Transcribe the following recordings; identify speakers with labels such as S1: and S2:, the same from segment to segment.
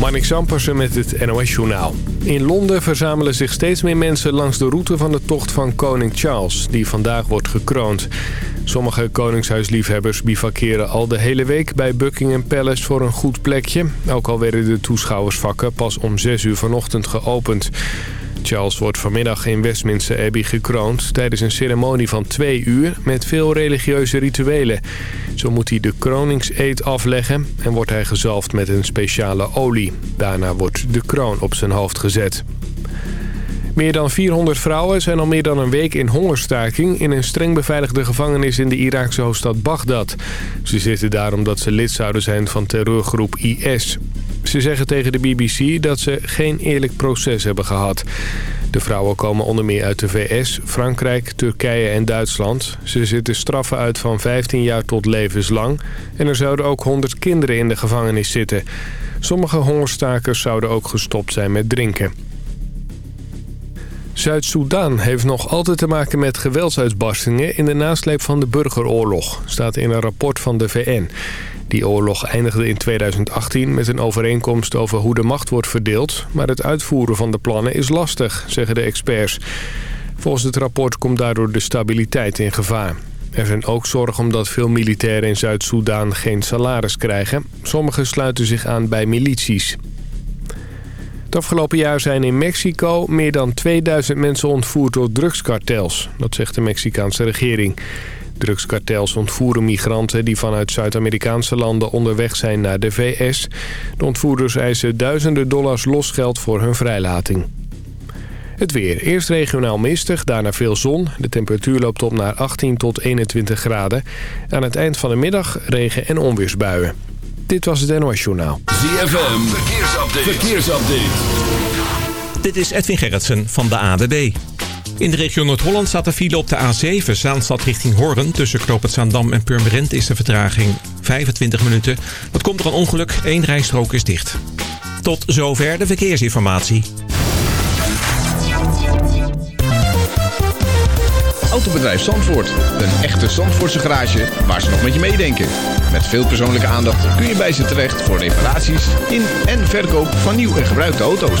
S1: Marnik Zampersen met het NOS-journaal. In Londen verzamelen zich steeds meer mensen langs de route van de tocht van koning Charles... die vandaag wordt gekroond. Sommige koningshuisliefhebbers bivakeren al de hele week bij Buckingham Palace voor een goed plekje. Ook al werden de toeschouwersvakken pas om 6 uur vanochtend geopend. Charles wordt vanmiddag in Westminster Abbey gekroond... tijdens een ceremonie van twee uur met veel religieuze rituelen. Zo moet hij de kroningseed afleggen en wordt hij gezalfd met een speciale olie. Daarna wordt de kroon op zijn hoofd gezet. Meer dan 400 vrouwen zijn al meer dan een week in hongerstaking... in een streng beveiligde gevangenis in de Iraakse hoofdstad Bagdad. Ze zitten daar omdat ze lid zouden zijn van terreurgroep IS. Ze zeggen tegen de BBC dat ze geen eerlijk proces hebben gehad. De vrouwen komen onder meer uit de VS, Frankrijk, Turkije en Duitsland. Ze zitten straffen uit van 15 jaar tot levenslang. En er zouden ook 100 kinderen in de gevangenis zitten. Sommige hongerstakers zouden ook gestopt zijn met drinken. Zuid-Soedan heeft nog altijd te maken met geweldsuitbarstingen in de nasleep van de burgeroorlog, staat in een rapport van de VN. Die oorlog eindigde in 2018 met een overeenkomst over hoe de macht wordt verdeeld... maar het uitvoeren van de plannen is lastig, zeggen de experts. Volgens het rapport komt daardoor de stabiliteit in gevaar. Er zijn ook zorgen omdat veel militairen in Zuid-Soedan geen salaris krijgen. Sommigen sluiten zich aan bij milities. Het afgelopen jaar zijn in Mexico meer dan 2000 mensen ontvoerd door drugskartels. Dat zegt de Mexicaanse regering. Drugskartels ontvoeren migranten die vanuit Zuid-Amerikaanse landen onderweg zijn naar de VS. De ontvoerders eisen duizenden dollars losgeld voor hun vrijlating. Het weer. Eerst regionaal mistig, daarna veel zon. De temperatuur loopt op naar 18 tot 21 graden. Aan het eind van de middag regen- en onweersbuien. Dit was het NOS Journaal.
S2: ZFM. Verkeersupdate. Verkeersupdate.
S3: Dit is Edwin Gerritsen van de ADB. In de regio Noord-Holland staat de file op de A7 Zaanstad richting Hoorn. Tussen Knoop Zaandam en Purmerend is de vertraging 25 minuten. Dat komt door een ongeluk. Eén rijstrook is dicht. Tot zover de verkeersinformatie.
S4: Autobedrijf Zandvoort. Een echte Zandvoortse garage waar ze nog met je meedenken. Met veel persoonlijke aandacht kun je bij ze terecht voor reparaties in en verkoop van nieuw en gebruikte auto's.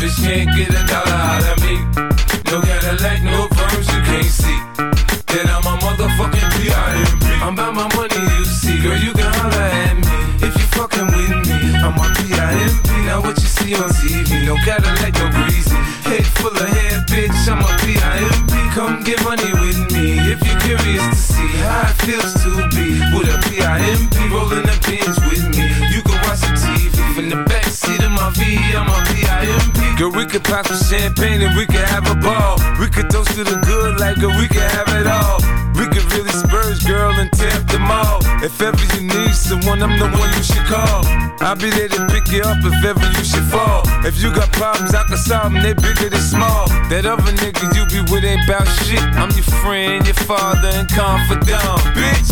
S5: bitch can't get a dollar out of me. No Cadillac, no perms, you can't see. Then I'm a motherfucking P.I.M.P. I'm about my money, you see. Girl, you can holler at me. If you fucking with me, I'm a P.I.M.P. Now what you see on TV, no Cadillac, no greasy. Head full of hair, bitch, I'm a P.I.M.P. Come get money with me if you're curious to see how it feels to be with a P.I.M.P. rolling the pins with me. Seat my V. I'm a P.I.M.P. Girl, we could pop some champagne and we could have a ball. We could toast to the good like girl, we could have it all. We could really spurge, girl, and tap them all. If ever you need someone, I'm the one you should call. I'll be there to pick you up if ever you should fall. If you got problems, I can solve them, they bigger than small. That other nigga you be with ain't bout shit. I'm your friend, your father, and confidant, bitch.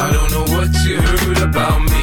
S5: I don't know what you heard about me,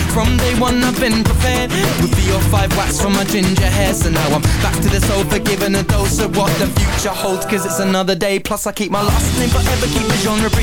S6: from day one I've been prepared. With the or five wax from my ginger hair. So now I'm back to the sofa giving a dose of what the future holds. Cause it's another day Plus I keep my last name forever Keep the genre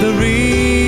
S7: the reason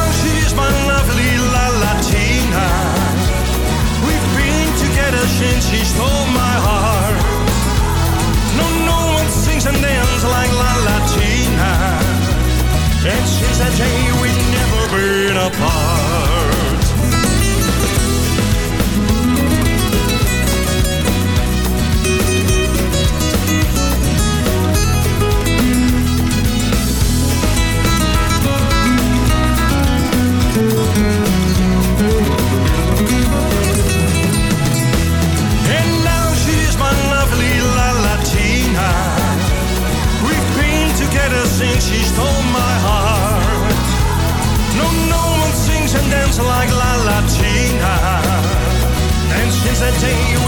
S8: Since that day we've never been apart.
S9: say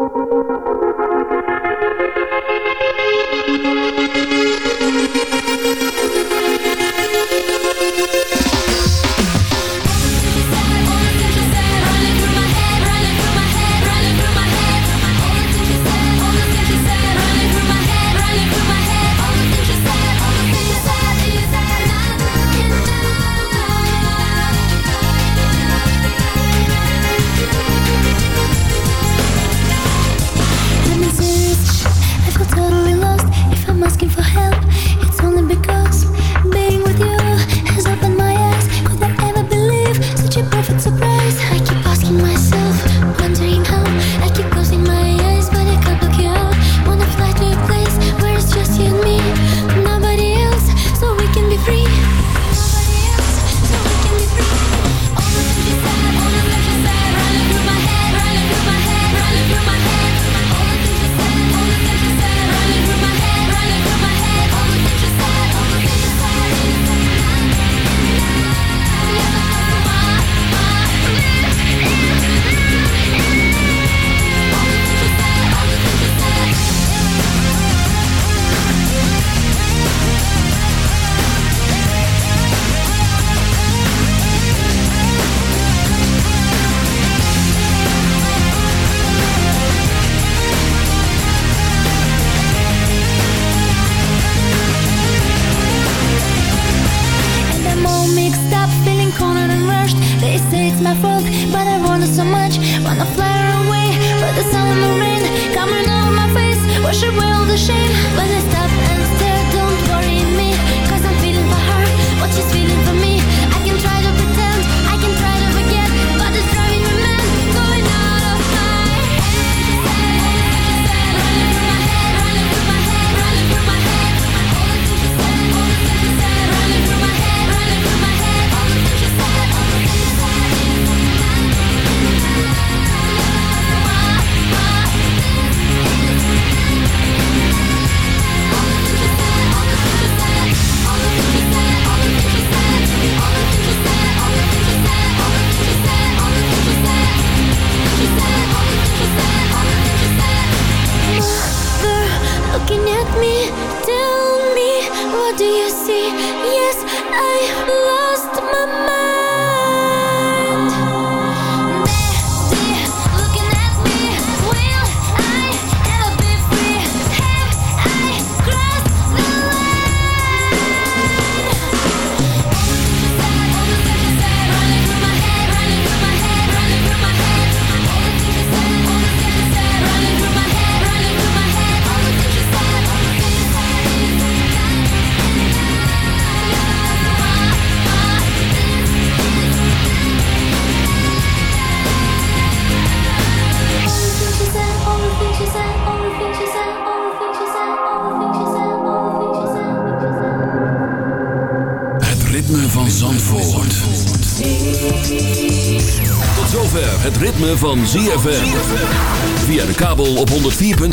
S2: Música